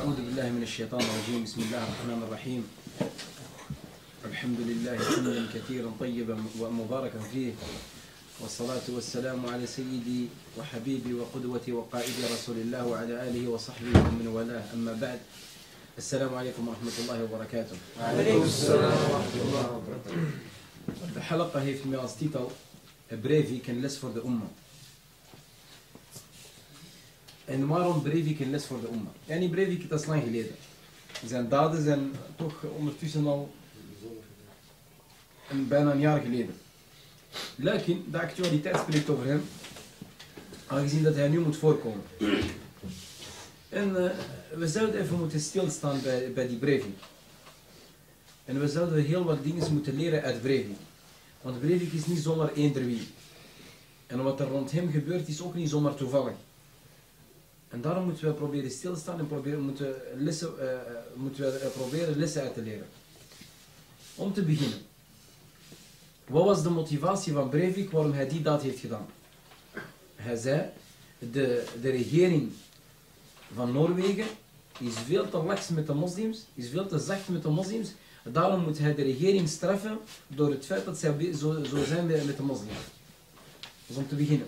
أعوذ بالله من الشيطان الرجيم. بسم الله الرحمن الرحيم. الحمد لله حمدا كثيرا طيبا ومباركا فيه. والصلاة والسلام على سيدي وحبيبي وقدوتي وقائدي رسول الله وعلى آله وصحبه ومن والاه. أما بعد السلام عليكم ورحمة الله وبركاته. عليكم السلام ورحمة الله وبركاته. De halqa heeft mij als titel Breivik een les voor de umma. En waarom Breivik een les voor de umma? Niet Breivik, dat is lang geleden. Zijn daden zijn toch ondertussen al een, bijna een jaar geleden. Lekin, de actualiteit spreekt over hem, aangezien dat hij nu moet voorkomen. En eh, we zouden even moeten stilstaan bij, bij die Breivik. En we zouden heel wat dingen moeten leren uit Breivik. Want Breivik is niet zomaar eender wie. En wat er rond hem gebeurt is ook niet zomaar toevallig. En daarom moeten we proberen stilstaan en proberen, moeten, lessen, eh, eh, moeten we eh, proberen lessen uit te leren. Om te beginnen. Wat was de motivatie van Breivik waarom hij die daad heeft gedaan? Hij zei, de, de regering van Noorwegen is veel te laks met de moslims, is veel te zacht met de moslims. Daarom moet hij de regering straffen door het feit dat zij we- zo, zo zijn met de moslims. Dat is om te beginnen.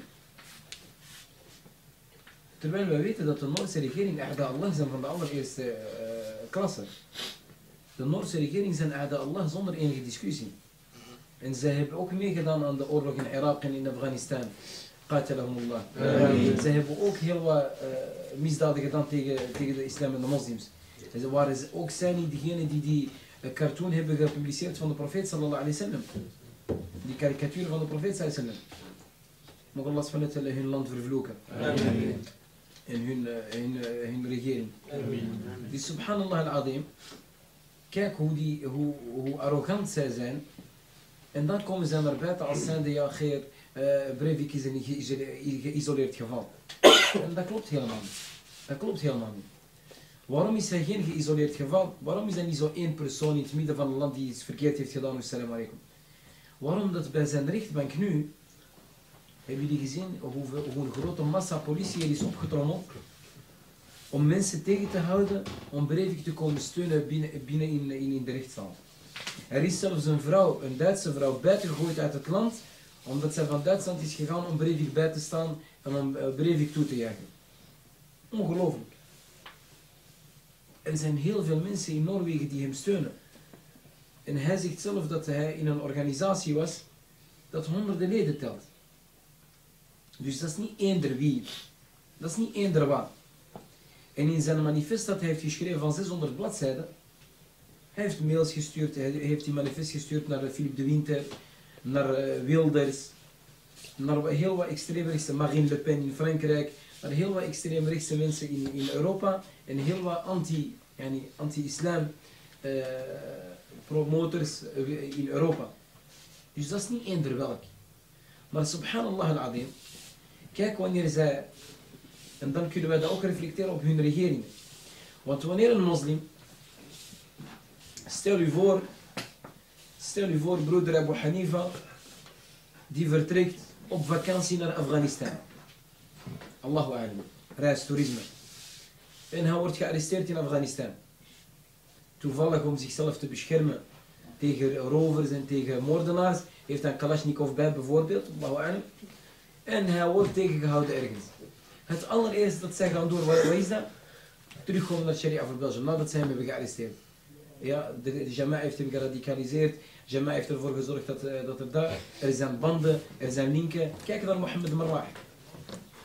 Terwijl wij weten dat de Noorse regering A'da Allah zijn van de allereerste eh, klasse. De Noorse regering zijn A'da Allah zonder enige discussie. En zij hebben ook meegedaan aan de oorlog in Irak en in Afghanistan. Qatalahumullah. Zij hebben ook heel wat eh, misdaden gedaan tegen, tegen de islam en de moslims. En ze waren ook zij niet degene die die eh, cartoon hebben gepubliceerd van de profeet sallallahu alayhi wasallam. Die karikatuur van de profeet sallallahu alayhi wasallam. Mag Allah subhanahu hun land vervloeken. Amen. En hun, eh, hun, eh, hun regering. Amen. Dus subhanallah al-azim. Kijk hoe, die, hoe, hoe arrogant zij zijn. En dan komen ze naar buiten als zijnde, ja, Geer, eh Breivik is een geïsole- geïsoleerd geval. En dat klopt helemaal niet. Dat klopt helemaal niet. Waarom is hij geen geïsoleerd geval? Waarom is hij niet zo één persoon in het midden van een land die iets verkeerd heeft gedaan? Waarom dat bij zijn rechtbank nu, hebben jullie gezien hoe, een grote massa politie er is opgetrommeld om mensen tegen te houden om Breivik te komen steunen binnen, binnen in, in, in de rechtszaal. Er is zelfs een vrouw, een Duitse vrouw, buitengegooid uit het land, omdat zij van Duitsland is gegaan om Breivik bij te staan en om eh, Breivik toe te jagen. Ongelooflijk. Er zijn heel veel mensen in Noorwegen die hem steunen. En hij zegt zelf dat hij in een organisatie was dat honderden leden telt. Dus dat is niet eender wie. Dat is niet eender wat. En in zijn manifest dat hij heeft geschreven van 600 bladzijden, hij heeft mails gestuurd, hij heeft die manifest gestuurd naar Philippe de Winter, naar eh, Wilders, naar heel wat extreemrechtse, Marine Le Pen in Frankrijk, naar heel wat extreemrechtse mensen in, in Europa en heel wat anti, yani, anti-islam eh, promotors eh, in Europa. Dus dat is niet eender welk. Maar subhanallah al-azim, kijk wanneer zij en dan kunnen wij dat ook reflecteren op hun regering. Want wanneer een moslim, stel u voor, stel u voor broeder Abu Hanifa, die vertrekt op vakantie naar Afghanistan. Allahu a'lam, reistoerisme. En hij wordt gearresteerd in Afghanistan. Toevallig om zichzelf te beschermen tegen rovers en tegen moordenaars, heeft hij een Kalashnikov bij bijvoorbeeld, Allahu. En hij wordt tegengehouden ergens. Het allereerste dat zij gaan doen, wat, is dat? Terugkomen naar Sharia voor Belgium, nadat zij hem hebben gearresteerd. Ja, de, de heeft hem geradicaliseerd. Jama heeft ervoor gezorgd dat, eh, dat er daar, er zijn banden, er zijn linken. Kijk naar Mohammed Marwah.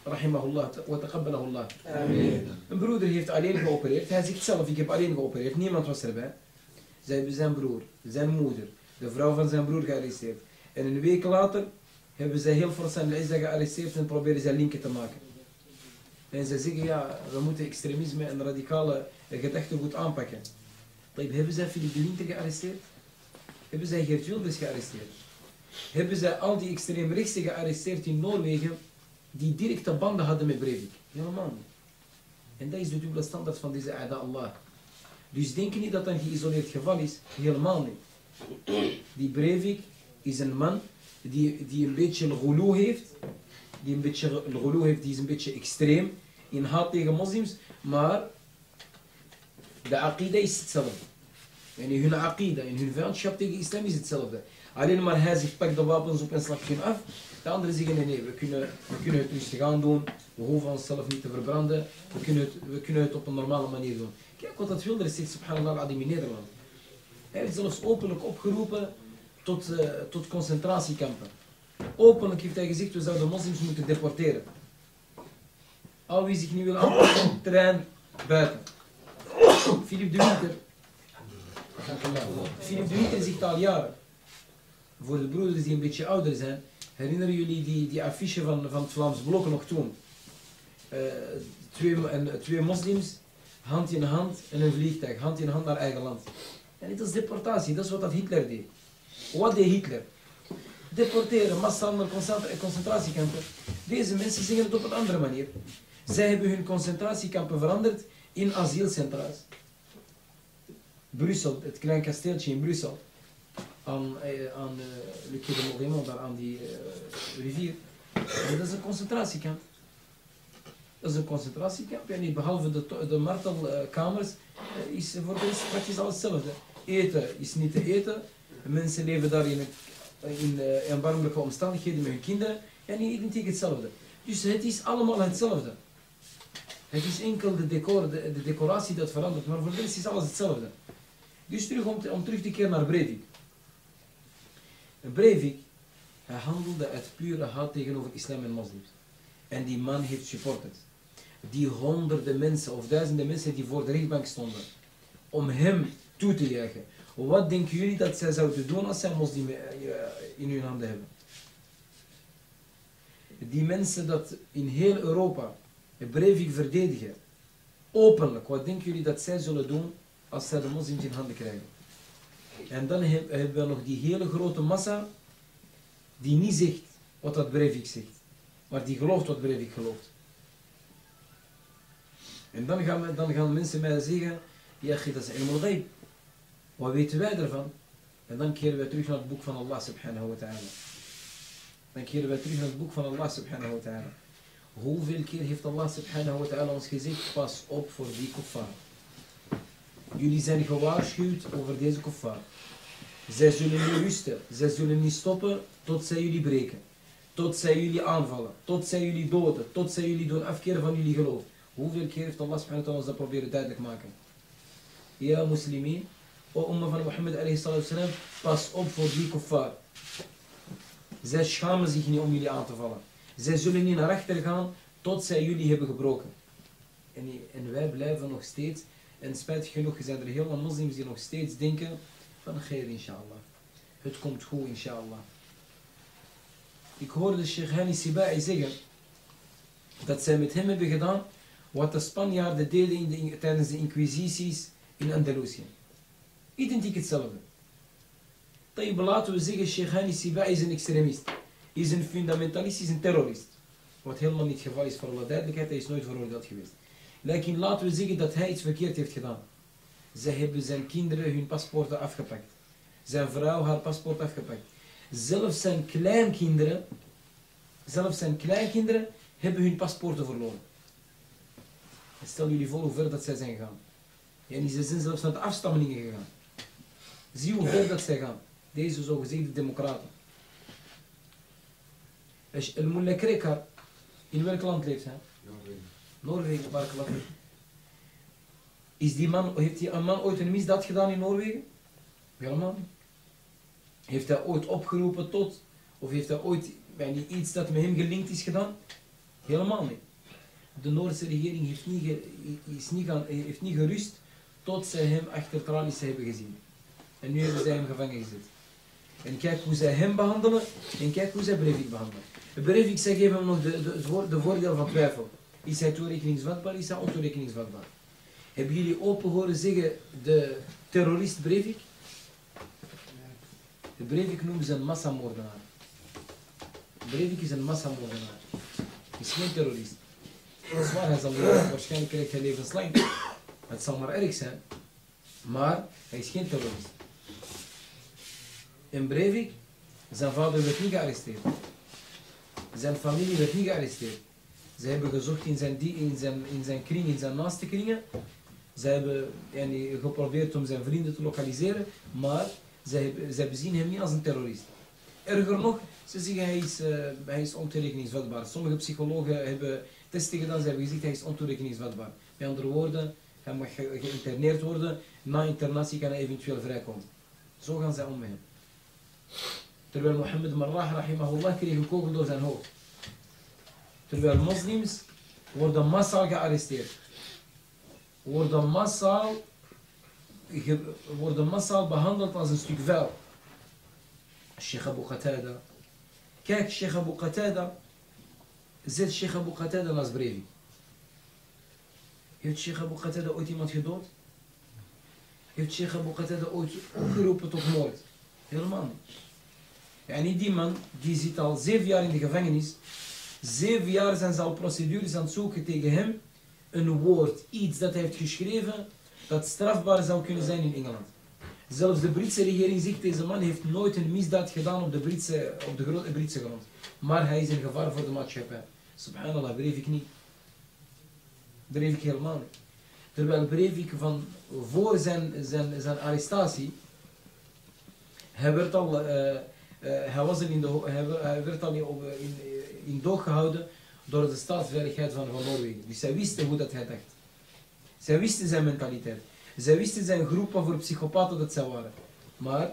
Rahimahullah, wa taqabbalahullah. Amen. Een broeder heeft alleen geopereerd. Hij zegt zelf, ik heb alleen geopereerd. Niemand was erbij. Zij hebben zijn broer, zijn moeder, de vrouw van zijn broer gearresteerd. En een week later hebben zij heel Forsan al-Izza gearresteerd en proberen zij linken te maken. En ze zeggen, ja, we moeten extremisme en radicale gedachtegoed aanpakken. Taib, hebben zij Philippe de Winter gearresteerd? Hebben zij Geert Wilders gearresteerd? Hebben zij al die extreemrechtsen gearresteerd in Noorwegen die directe banden hadden met Breivik? Helemaal niet. En dat is de dubbele standaard van deze Aida Allah. Dus denk niet dat dat een geïsoleerd geval is. Helemaal niet. Die Breivik is een man die, die een beetje ghulu heeft, die een beetje ghulu heeft, die is een beetje extreem in haat tegen moslims, maar de aqida is hetzelfde. En in hun aqida, in hun vijandschap tegen islam is hetzelfde. Alleen maar hij zegt pak de wapens op en slap hem af. De anderen zeggen nee, nee, we kunnen, we kunnen het rustig aan doen. We hoeven onszelf niet te verbranden. We kunnen, het, we kunnen het op een normale manier doen. Kijk wat dat Wilders zegt, subhanallah al in Nederland. Hij heeft zelfs openlijk opgeroepen tot, eh, tot concentratiekampen. Openlijk heeft hij gezegd, we zouden moslims moeten deporteren. Al wie zich niet wil aanpassen, terrein buiten. Philip de Winter. Philip de Winter zegt al jaren, voor de broeders die een beetje ouder zijn, herinneren jullie die, die affiche van, van het Vlaams Blok nog toen? Eh, twee, en, twee moslims, hand in hand en een vliegtuig, hand in hand naar eigen land. En dit is deportatie, dat is wat dat Hitler deed. Wat deed Hitler? Deporteren, massaal naar concentra- concentratiekampen. Deze mensen zeggen het op een andere manier. Zij hebben hun concentratiekampen veranderd in asielcentra's. Brussel, het klein kasteeltje in Brussel, aan, eh, aan eh, de Montrémont, daar aan die eh, rivier. Dat is een concentratiekamp. Dat is een concentratiekamp. En behalve de, de martelkamers is voor rest praktisch alles hetzelfde. Eten is niet te eten. Mensen leven daar in, in erbarmelijke omstandigheden met hun kinderen. En identiek hetzelfde. Dus het is allemaal hetzelfde. Het is enkel de, decor, de, de decoratie dat verandert, maar voor de rest is alles hetzelfde. Dus terug om, te- om terug te keren naar Breivik. Breivik, hij handelde uit pure haat tegenover islam en moslims. En die man heeft supporters. Die honderden mensen of duizenden mensen die voor de rechtbank stonden. Om hem toe te juichen. Wat denken jullie dat zij zouden doen als zij moslim eh, in hun handen hebben? Die mensen dat in heel Europa Breivik verdedigen. Openlijk. Wat denken jullie dat zij zullen doen als zij de moslims in handen krijgen? En dan heb- hebben we nog die hele grote massa die niet zegt wat dat Breivik zegt. Maar die gelooft wat Breivik gelooft. En dan gaan, we, dan gaan mensen mij zeggen, ja, dat is ilm al Wat weten wij ervan? En dan keren wij terug naar het boek van Allah subhanahu wa ta'ala. Dan keren wij terug naar het boek van Allah subhanahu wa ta'ala. Hoeveel keer heeft Allah subhanahu wa ta'ala ons gezegd, pas op voor die kuffar. Jullie zijn gewaarschuwd over deze kuffar. Zij zullen niet rusten, zij zullen niet stoppen tot zij jullie breken. Tot zij jullie aanvallen, tot zij jullie doden, tot zij jullie doen afkeren van jullie geloof. Hoeveel keer heeft Allah subhanahu ons dat proberen duidelijk maken? Ja, moslimin, o umma van Mohammed alayhi wasalam, pas op voor die kuffar. Zij schamen zich niet om jullie aan te vallen. Zij zullen niet naar achter gaan tot zij jullie hebben gebroken. En, en wij blijven nog steeds, en spijtig genoeg zijn er heel veel moslims die nog steeds denken van geer inshallah. Het komt goed inshallah. Ik hoorde Sheikh Hani Sibai zeggen dat zij met hem hebben gedaan wat de Spanjaarden deden in de, tijdens de inquisities in Andalusië. Identiek hetzelfde. Laten we zeggen, Sheikh Hani Sibai is een extremist. Is een fundamentalist, is een terrorist. Wat helemaal niet geval is voor alle duidelijkheid, hij is nooit veroordeeld geweest. Lekin laten we zeggen dat hij iets verkeerd heeft gedaan. Zij hebben zijn kinderen hun paspoorten afgepakt. Zijn vrouw haar paspoort afgepakt. Zelfs zijn kleinkinderen, zelfs zijn kleinkinderen hebben hun paspoorten verloren. En stel jullie voor hoe ver dat zij zijn gegaan. En ze zijn zelfs naar de afstammelingen gegaan. Zie hoe ver dat zij gaan. Deze zogezegde democraten. El-Mullah Krekar, in welk land leeft hij? Noorwegen, fik. Is die man, heeft die man ooit een misdaad gedaan in Noorwegen? Helemaal niet. Heeft hij ooit opgeroepen tot, of heeft hij ooit bij niet iets dat met hem gelinkt is gedaan? Helemaal niet. De Noorse regering heeft niet, is niet, gaan, heeft niet gerust tot zij hem achter hebben gezien. En nu hebben zij hem gevangen gezet. En kijk hoe zij hem behandelen en kijk hoe zij Breivik behandelen. Breivik, zij geven hem nog de, de, de voordeel van twijfel. Is hij toerekeningsvatbaar, is hij ontoerekeningsvatbaar? Hebben jullie open horen zeggen de terrorist Breivik? De Breivik noemen ze een massamoordenaar. Breivik is een massamoordenaar. Is geen terrorist. Dat is waar, hij zal waarschijnlijk krijgt hij levenslang. Het zal maar erg zijn. Maar hij is geen terrorist. En Breivik, Zijn vader werd niet gearresteerd. Zijn familie werd niet gearresteerd. Ze hebben gezocht in zijn, die- in zijn, in zijn kring, in zijn naaste kringen. Ze hebben geprobeerd om zijn vrienden te lokaliseren, maar ze zien hem niet als een terrorist. Erger nog, ze zeggen hij is, eh, hij is ontoerekeningsvatbaar. Sommige psychologen hebben testen gedaan, ze hebben gezegd hij is ontoerekeningsvatbaar. Met andere woorden, hij mag ge- geïnterneerd worden, na internatie kan hij eventueel vrijkomen. Zo gaan zij om met hem. Terwijl Mohammed Marrah, rahimahullah, kreeg een kogel door zijn hoofd. Terwijl moslims worden massaal gearresteerd. Worden massaal, ge- worden massaal behandeld als een stuk vuil. Sheikh Abu Qatada. Kijk, Sheikh Abu Qatada. Zet Sheikh Abu Qatada naast Breivik. Heeft Sheikh Abu Qatada ooit iemand gedood? Heeft Sheikh Abu Qatada ooit opgeroepen tot moord? Helemaal niet. Niet die man, die zit al zeven jaar in de gevangenis. Zeven jaar zijn ze al procedures aan het zoeken tegen hem. Een woord, iets dat hij heeft geschreven, dat strafbaar zou kunnen zijn in Engeland. Zelfs de Britse regering zegt, deze man heeft nooit een misdaad gedaan op de, Britse, op de grote Britse grond. Maar hij is een gevaar voor de maatschappij. Subhanallah, Breivik niet. Breivik helemaal niet. Terwijl Breivik van voor zijn, zijn, zijn arrestatie, hij werd al, eh, hij was in de, hij, we- hij werd al in, in, in doog gehouden door de staatsveiligheid van, Noorwegen. Dus zij wisten hoe dat hij dacht. Zij wisten zijn mentaliteit. Zij wisten zijn groepen voor psychopaten dat zij waren. Maar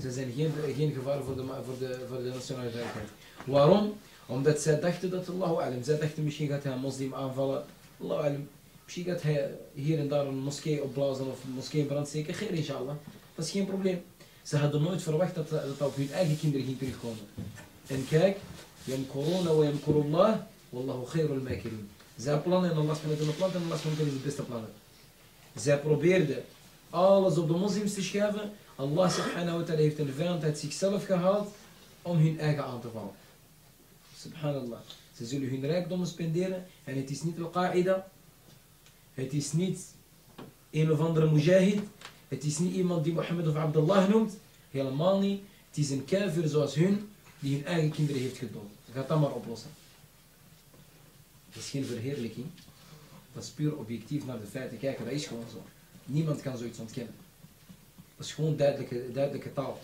ze zijn geen, geen gevaar voor de, voor, de, voor de nationale veiligheid. Waarom? Omdat zij dachten dat Allahu alam. Zij dachten misschien gaat hij een moslim aanvallen. Allahu alam. Misschien gaat hij hier en daar een moskee opblazen of een moskee in brand steken. Geen inshallah. Dat is geen probleem. Ze hadden nooit verwacht dat dat op hun eigen kinderen ging terugkomen. En kijk, yamkuruna wa yamkurullah, wallahu khairul makirin. Zij plannen en Allah wa ta'ala plant en Allah is de beste plannen. Zij probeerden alles op de moslims te schuiven. Allah subhanahu wa ta'ala heeft een vijand uit zichzelf gehaald om hun eigen aan te vallen. Subhanallah. Ze zullen hun rijkdommen spenderen en het is niet al-Qaida. Het is niet een of andere mujahid. Het is niet iemand die Mohammed of Abdullah noemt. Helemaal niet. Het is een kafir zoals hun die hun eigen kinderen heeft gedood. Gaat dat maar oplossen. Dat is geen verheerlijking. Dat is puur objectief naar de feiten kijken. Dat is gewoon zo. Niemand kan zoiets ontkennen. Dat is gewoon duidelijke, duidelijke taal.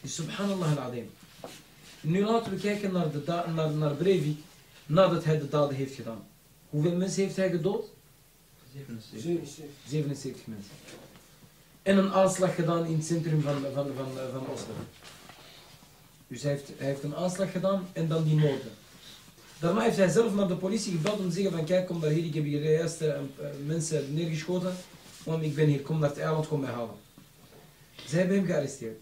Dus subhanallah al-azim. Nu laten we kijken naar, de naar, naar Breivik nadat hij de daden heeft gedaan. Hoeveel mensen heeft hij gedood? 77 mensen. En een aanslag gedaan in het centrum van, van, van, van Oslo. Dus hij heeft, heeft een aanslag gedaan en dan die moorden. Daarna heeft hij zelf naar de politie gebeld om te zeggen van kijk, kom daar hier, ik heb hier juist eh, mensen neergeschoten. Want ik ben hier, kom naar het eiland, kom mij halen. Ze hebben hem gearresteerd.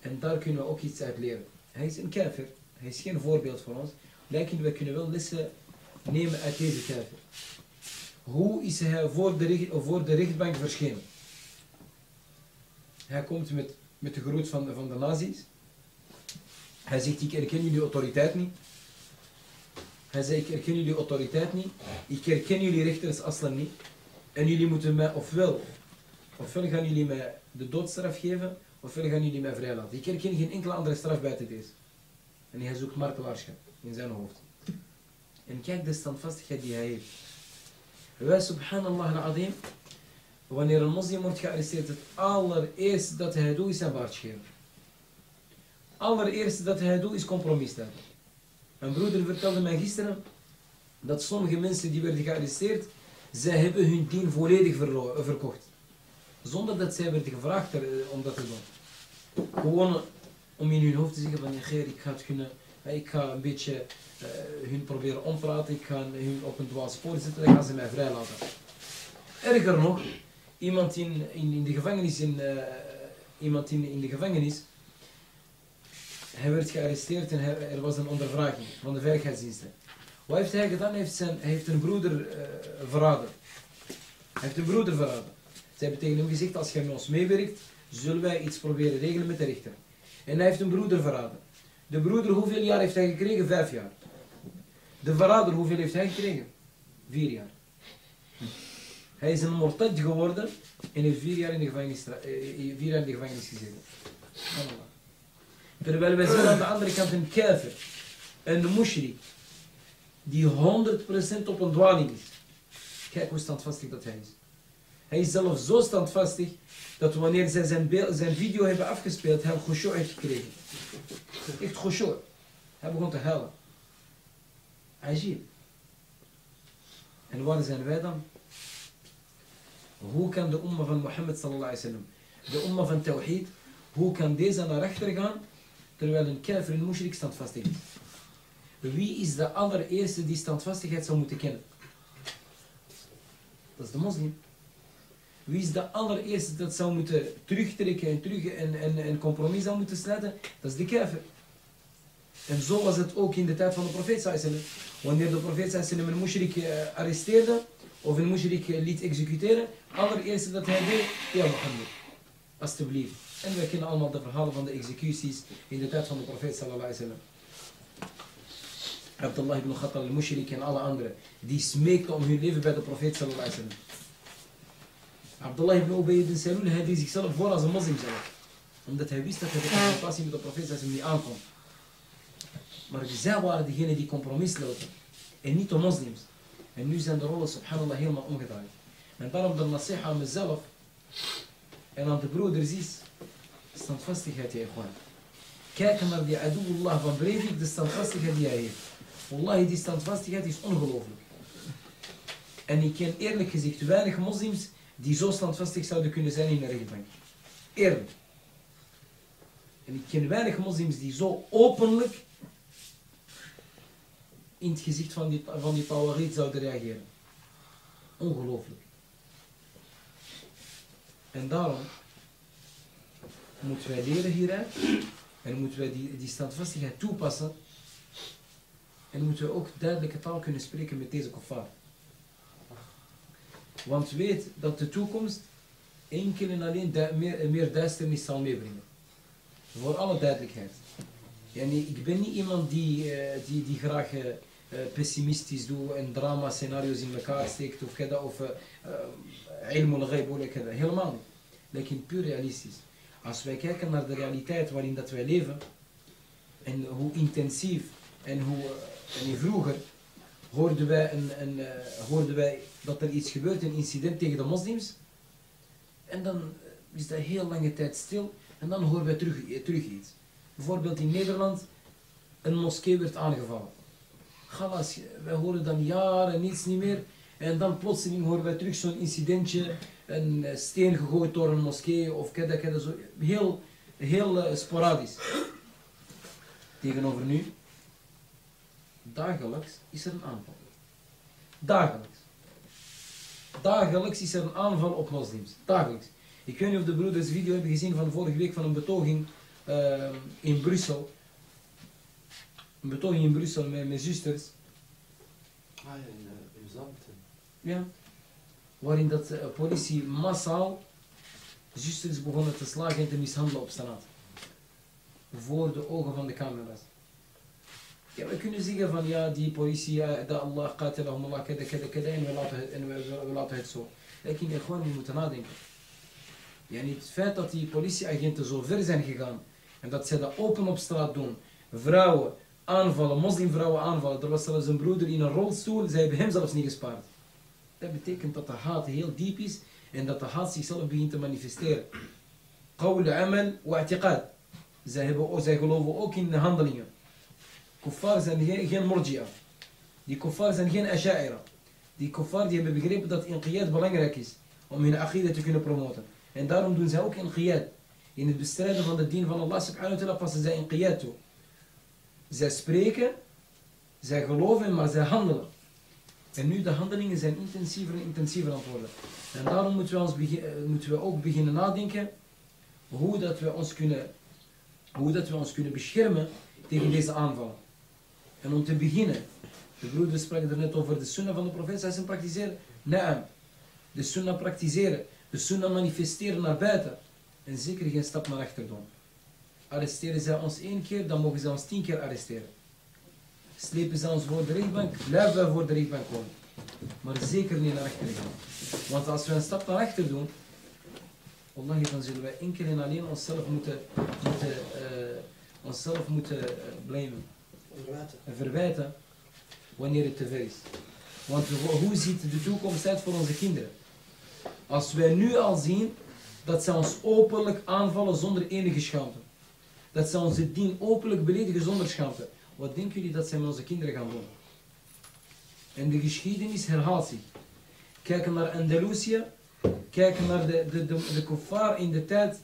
En daar kunnen we ook iets uit leren. Hij is een kafir. Hij is geen voorbeeld voor ons. Lijken we kunnen wel lessen nemen uit deze kafir. Hoe is hij voor de, voor de rechtbank verschenen? Hij komt met, met de groet van, van de nazi's. Hij zegt, ik herken jullie autoriteit niet. Hij zei, ik herken jullie autoriteit niet. Ik herken jullie rechters aslan niet. En jullie moeten mij ofwel, ofwel gaan jullie mij de doodstraf geven, ofwel gaan jullie mij vrijlaten. Ik herken geen enkele andere straf buiten deze. En hij zoekt martelaarschap in zijn hoofd. En kijk de standvastigheid die hij heeft. Wij, subhanallah al-azim, wanneer een moslim wordt gearresteerd, het allereerste dat hij doet is zijn baard. Allereerste dat hij doet is compromis hebben. Mijn broeder vertelde mij gisteren dat sommige mensen die werden gearresteerd, zij hebben hun dien volledig eh, verkocht. Zonder dat zij werden gevraagd eh, om dat te doen. Gewoon om in hun hoofd te zeggen van, Geer, ik ga het kunnen, ik ga een beetje eh, hun proberen ompraten, ik ga hun op een dwaas spoor zetten, dan gaan ze mij vrijlaten. Erger nog, iemand in, in, in de gevangenis, in, iemand in, in de gevangenis, hij werd gearresteerd en er was een ondervraging van de veiligheidsdiensten. Wat heeft hij gedaan? Hij heeft, zijn, hij heeft een broeder eh, verraden. Hij heeft een broeder verraden. Ze hebben tegen hem gezegd, als jij met ons meewerkt, zullen wij iets proberen regelen met de rechter. En hij heeft een broeder verraden. De broeder, hoeveel jaar heeft hij gekregen? Vijf jaar. De verrader, hoeveel heeft hij gekregen? Vier jaar. Hij is een mortad geworden en heeft vier jaar in de gevangenis, eh, vier jaar in de gevangenis gezeten. Terwijl wij zien aan de andere kant een kafir, een mushrik, die 100% op een dwaling is. Kijk hoe standvastig dat hij is. Hij is zelfs zo standvastig dat wanneer zij zijn, zijn video hebben afgespeeld, hij khushu' heeft gekregen. Echt khushu'. Hij begon te huilen. Ajib. En waar zijn wij dan? Hoe kan de umma van Mohammed sallallahu alaihi wasallam, de umma van Tawhid, hoe kan deze naar rechter gaan terwijl een kafir en mushrik standvastig is? Wie is de allereerste die standvastigheid zou moeten kennen? Dat is de moslim. Wie is de allereerste dat zou moeten terugtrekken en terug en, en, en compromis zou moeten sluiten? Dat is de kafir. En zo was het ook in de tijd van de profeet wasallam. Wanneer de profeet wasallam een mushrik eh, arresteerde of een mushrik eh, liet executeren, allereerste dat hij deed, ja Mohammed, alstublieft. En we kennen allemaal de verhalen van de executies in de tijd van de profeet sallallahu alaihi wasallam. Abdullah ibn Khattab al-Mushrik en alle anderen, die smeekten om hun leven bij de profeet sallallahu alaihi wasallam. Abdullah ibn Ubay ibn Salul, hij zichzelf voor als een moslim zelf. Omdat hij wist dat hij de confrontatie met de profeet sallallahu niet aankomt. Maar zij waren degenen die compromis sloten. En niet de moslims. En nu zijn de rollen subhanallah helemaal omgedraaid. En daarom de nasiha aan mezelf en aan de broeders is standvastigheid, ja gewoon. Kijk naar die aduullah van Breivik, de standvastigheid die hij heeft. Wallahi, die standvastigheid is ongelooflijk. En ik ken eerlijk gezegd weinig moslims die zo standvastig zouden kunnen zijn in de rechtbank. Eerlijk. En ik ken weinig moslims die zo openlijk in het gezicht van die, van die zouden reageren. Ongelooflijk. En daarom moeten wij leren hieruit en moeten wij die, die standvastigheid toepassen en moeten we ook duidelijke taal kunnen spreken met deze kofar. Want weet dat de toekomst enkel en alleen meer, meer duisternis zal meebrengen. Voor alle duidelijkheid. Yani, ik ben niet iemand die, eh, die, die graag eh, eh, pessimistisch doet en drama scenario's in elkaar steekt of kada of ilm al-ghaib of. Helemaal niet. Lekker puur realistisch. Als wij kijken naar de realiteit waarin dat wij leven en hoe intensief en hoe eh, en vroeger hoorden wij, een, een, eh, hoorden wij dat er iets gebeurt, een incident tegen de moslims. En dan is dat heel lange tijd stil en dan horen wij terug, eh, terug iets. Bijvoorbeeld in Nederland, een moskee werd aangevallen. Galas, wij horen dan jaren niets niet meer. En dan plotseling horen wij terug zo'n incidentje, een eh, steen gegooid door een moskee of kada kada zo. Heel, heel eh, sporadisch. Tegenover nu, dagelijks is er een aanval. Dagelijks. Dagelijks is er een aanval op moslims. Dagelijks. Ik weet niet of de broeders video hebben gezien van vorige week van een betoging eh, in Brussel. Een betoging in Brussel met mijn zusters. Ah, in, uh, in. Waarin dat de politie massaal zusters begonnen te slagen en te mishandelen op straat. Voor de ogen van de camera's. Ja, we kunnen zeggen van ja, die politie, ja, dat Allah, qatilahum Allah, kada, kada, kada, en we laten het, en we, we, laten het zo. Denk gewoon, we moeten nadenken. Ja, niet het feit dat die politieagenten zo ver zijn gegaan en dat zij dat open op straat doen, vrouwen aanvallen, moslimvrouwen aanvallen, er was zelfs een broeder in een rolstoel, zij hebben hem zelfs niet gespaard. Dat betekent dat de haat heel diep is en dat de haat zichzelf begint te manifesteren. Qawl, amal wa i'tiqad. Zij, geloven ook in de handelingen. Kuffar zijn geen, geen. Die kuffar zijn geen asha'ira. Die kuffar die hebben begrepen dat inqiyad belangrijk is om hun aqidah te kunnen promoten. En daarom doen zij ook inqiyad. In het bestrijden van de dien van Allah subhanahu wa ta'ala passen zij inqiyad toe. Zij spreken, zij geloven, maar zij handelen. En nu de handelingen zijn intensiever en intensiever aan het worden. En daarom moeten we, ons eh, moeten we ook beginnen nadenken hoe dat we ons kunnen, hoe dat we ons kunnen beschermen tegen deze aanvallen. En om te beginnen, de broeder sprak er net over de sunnah van de profeet, zij zijn praktiseren. Naam, de sunnah praktiseren, de sunnah manifesteren naar buiten. En zeker geen stap naar achter doen. Arresteren zij ons één keer, dan mogen zij ons tien keer arresteren. Slepen zij ons voor de rechtbank, blijven wij voor de rechtbank komen. Maar zeker niet naar achter gaan. Want als we een stap naar achter doen, dan zullen wij enkel en alleen onszelf moeten, moeten, eh, onszelf moeten eh, blamen Verwijten. en verwijten wanneer het te ver is. Want hoe ziet de toekomst uit voor onze kinderen? Als wij nu al zien dat ze ons openlijk aanvallen zonder enige schaamte. Dat ze onze dien openlijk beledigen zonder schaamte. Wat denken jullie dat zij met onze kinderen gaan doen? En de geschiedenis herhaalt zich. Kijk naar Andalusië. Kijk naar de, de, de, de kuffar in de tijd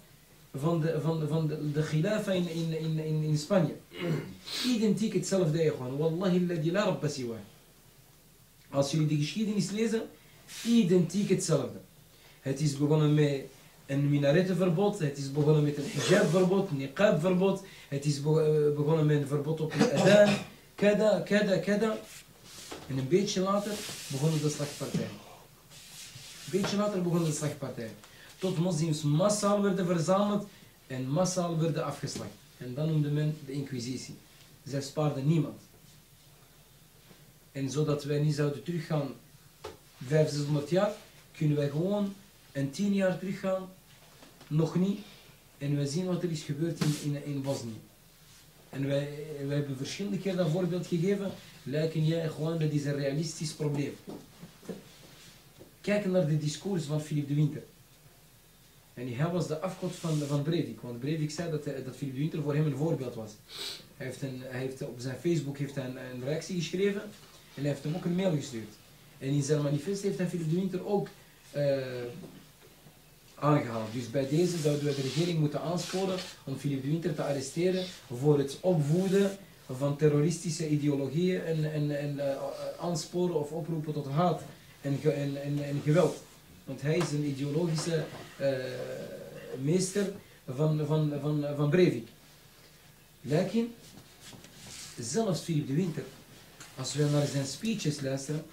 van de, van van de, de in, in, in, in, Spanje. Identiek hetzelfde. Wallahi alladhi la. Als jullie de geschiedenis lezen, identiek hetzelfde. Het is begonnen met een minarettenverbod, het is begonnen met een hijabverbod, een niqabverbod, het is eh, begonnen met een verbod op de adaan, kada, kada, kada. En een beetje later begonnen de slagpartijen. Een beetje later begonnen de slagpartijen. Tot moslims massaal werden verzameld en massaal werden afgeslacht. En dan noemde men de inquisitie. Zij spaarden niemand. En zodat wij niet zouden teruggaan 500, 600 jaar, kunnen wij gewoon een 10 jaar teruggaan, nog niet. En wij zien wat er is gebeurd in, in, in Bosnië. En wij, wij hebben verschillende keer dat voorbeeld gegeven. Lijken jij gewoon, dat is een realistisch probleem. Kijk naar de discours van Philip de Winter. En hij was de afgod van, van Breivik. Want Breivik zei dat, dat Philip de Winter voor hem een voorbeeld was. Hij heeft, een, hij heeft op zijn Facebook heeft een, reactie geschreven. En hij heeft hem ook een mail gestuurd. En in zijn manifest heeft hij Philip de Winter ook eh, Dus bij deze zouden we de regering moeten aansporen om Philip de Winter te arresteren voor het opvoeden van terroristische ideologieën en, en, en eh, aansporen of oproepen tot haat en, en, en, geweld. Want hij is een ideologische eh, meester van, van, van, van zelfs Philip de Winter, als we naar zijn speeches luisteren,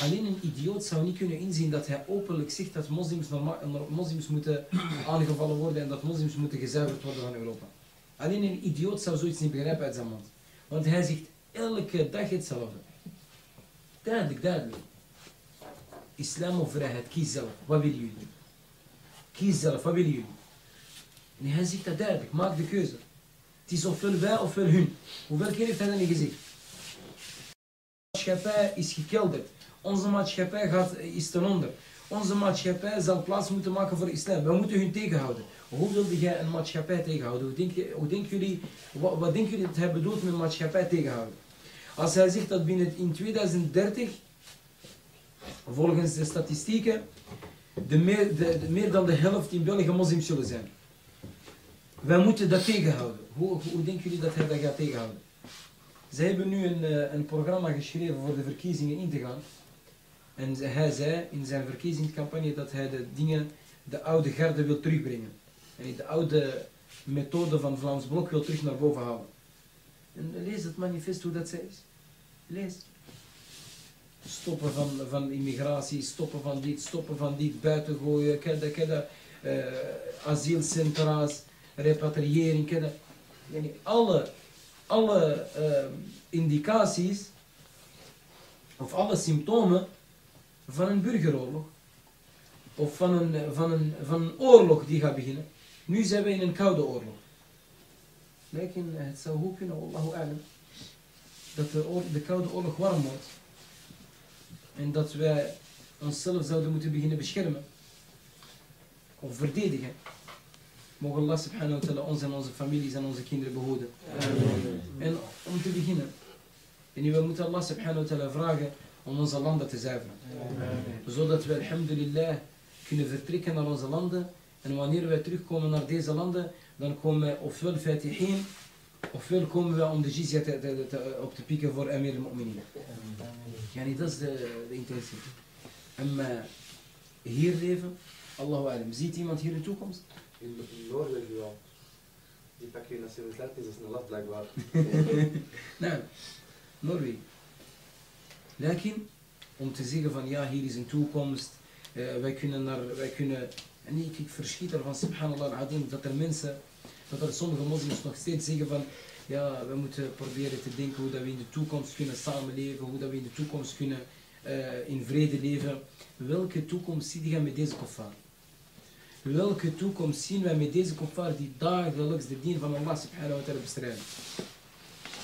alleen een idioot zou niet kunnen inzien dat hij openlijk zegt dat moslims, moslims moeten aangevallen worden en dat moslims moeten gezuiverd worden van Europa. Alleen een idioot zou zoiets niet begrijpen uit zijn mond. Want hij zegt elke dag hetzelfde. Duidelijk, duidelijk. Islam of vrijheid, kies zelf. Wat willen jullie? Kies zelf, wat willen jullie? Hij zegt dat duidelijk, maak de keuze. Het is ofwel wij ofwel hun. Hoeveel keer heeft hij dat niet gezegd? Maatschappij is gekelderd. Onze maatschappij gaat, is ten onder. Onze maatschappij zal plaats moeten maken voor islam. We moeten hun tegenhouden. Hoe wilde jij een maatschappij tegenhouden? Hoe, denk hoe denken jullie, wat, denken jullie dat hij bedoelt met maatschappij tegenhouden? Als hij zegt dat binnen in 2030, volgens de statistieken, de meer, dan de helft in België moslims zullen zijn. Wij moeten dat tegenhouden. Hoe, hoe, denken jullie dat hij dat gaat tegenhouden? Ze hebben nu een, eh, een programma geschreven voor de verkiezingen in te gaan. En hij zei in zijn verkiezingscampagne dat hij de dingen, de oude garde wil terugbrengen. En de oude methode van Vlaams Blok wil terug naar boven halen. En lees het manifest hoe dat zij is. Lees. Stoppen van, van immigratie, stoppen van dit, stoppen van dit, buitengooien, kedda, kedda, eh asielcentra's, repatriëring, kedda. Alle, alle eh, indicaties of alle symptomen van een burgeroorlog of van een, van een, van een oorlog die gaat beginnen. Nu zijn we in een koude oorlog. Lekin, het zou goed kunnen, Allahu a'lam, dat de, de koude oorlog warm wordt. En dat wij onszelf zouden moeten beginnen beschermen. Of verdedigen. Mogen Allah subhanahu wa ta'ala ons en onze families en onze kinderen behoeden. En om te beginnen. En we moeten Allah subhanahu wa ta'ala vragen om onze landen te zuiveren. Zodat we alhamdulillah kunnen vertrekken naar onze landen. En wanneer wij terugkomen naar deze landen, dan komen wij ofwel fatihin, ofwel komen we om de jizya te, te- te- op te pikken voor Amir al-Mu'minin. Yani dat is de, de intentie. En eh, hier leven, Allahu alam. Ziet iemand hier een toekomst? In, in Noorwegen wel. Die pakken nationaliteit is een lat blijkbaar. Nou, Noorwegen. Lekin, om te zeggen van ja, hier is een toekomst, eh, wij kunnen naar, wij kunnen, en ik, ik verschiet ervan, subhanallah al-adim, dat er mensen, dat er sommige moslims nog steeds zeggen van, ja, we moeten proberen te denken hoe dat we in de toekomst kunnen samenleven, hoe dat we in de toekomst kunnen eh, in vrede leven. Welke toekomst zie je met deze koffer? welke toekomst zien wij met deze kuffar die dagelijks de dien van Allah subhanahu wa ta'ala bestrijden?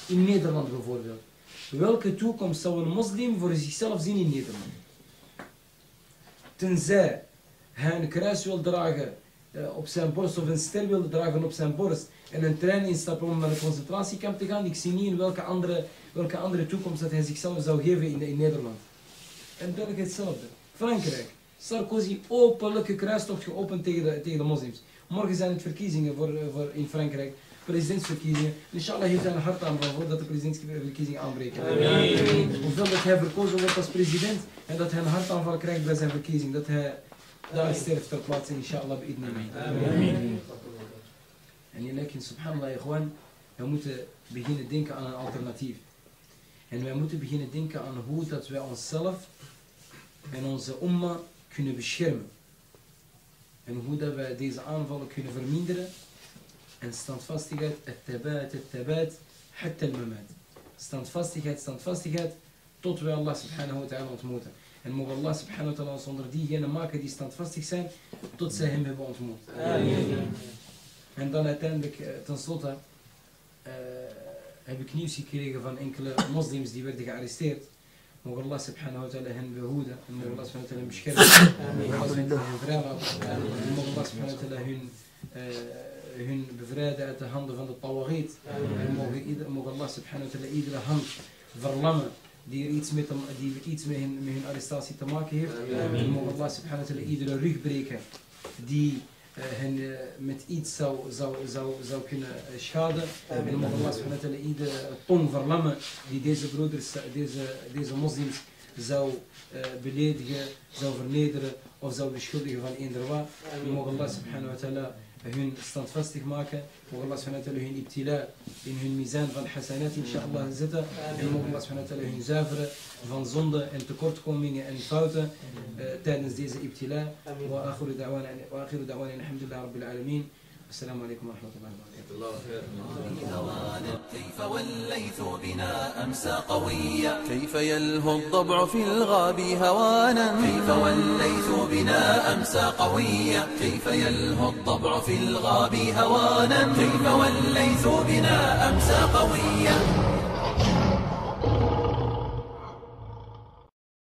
In Nederland bijvoorbeeld. Welke toekomst zou een moslim voor zichzelf zien in Nederland? Tenzij hij een kruis wil dragen eh, op zijn borst of een ster wil dragen op zijn borst en een trein instappen om naar een concentratiekamp te gaan, ik zie niet in welke andere, welke andere toekomst dat hij zichzelf zou geven in, in Nederland. En België hetzelfde. Frankrijk. Sarkozy openlijke kruistocht geopend tegen de, tegen de moslims. Morgen zijn het verkiezingen voor, eh, voor in Frankrijk. Presidentsverkiezingen. Inshallah heeft hij een hart aan van voordat de presidentsverkiezingen aanbreken. Hoeveel dat hij verkozen wordt als president en dat hij een hartaanval krijgt bij zijn verkiezing. Dat hij daar sterft ter plaatse, inshallah, bi'idni. En je lekker, subhanallah, gewoon, we moeten beginnen denken aan een alternatief. En wij moeten beginnen denken aan hoe dat wij onszelf en onze umma kunnen beschermen. En hoe dat wij deze aanvallen kunnen verminderen. En standvastigheid, het tabaat, het tabaat, het mamat. Standvastigheid, standvastigheid, tot wij Allah subhanahu wa ta'ala ontmoeten. En mogen Allah subhanahu wa ta'ala ons onder diegenen maken die standvastig zijn, tot zij hem hebben ontmoet. En dan uiteindelijk, eh, tenslotte, eh, heb ik nieuws gekregen van enkele moslims die werden gearresteerd. Mogen Allah subhanahu wa ta'ala hen behoeden en mogen Allah subhanahu wa ta'ala beschermen. Mogen Allah subhanahu wa ta'ala mogen Allah subhanahu wa ta'ala hun, eh, hun bevrijden uit de handen van de tawagit. En mogen, ieder, mogen Allah subhanahu wa ta'ala iedere hand verlammen die er iets met, hem, die iets met, hun, met hun arrestatie te maken heeft. En mogen Allah subhanahu wa ta'ala iedere rug breken die eh, hen eh, met iets zou, zou, zou, zou kunnen eh, schaden. En mogen Allah subhanahu wa ta'ala iedere tong verlammen die deze broeders, deze, deze moslims zou beledigen, zou vernederen of zou beschuldigen van eender wat. En mogen Allah subhanahu wa ta'ala هن استنفستك ماك والله سبحانه وتعالى هن ابتلاء ان هن ميزان فان حسنات ان شاء الله زتا ان الله سبحانه وتعالى هن زافر فان زند ان تكورت كومين ان فوت تادنس ديز ابتلاء واخر دعوان واخر دعوان الحمد لله رب العالمين السلام عليكم ورحمة الله وبركاته. كيف والليث بنا أمسى قويا؟ كيف يلهو الضبع في الغاب هوانا؟ كيف والليث بنا أمسى قويا؟ كيف يلهو الضبع في الغاب هوانا؟ كيف والليث بنا أمسى قويا؟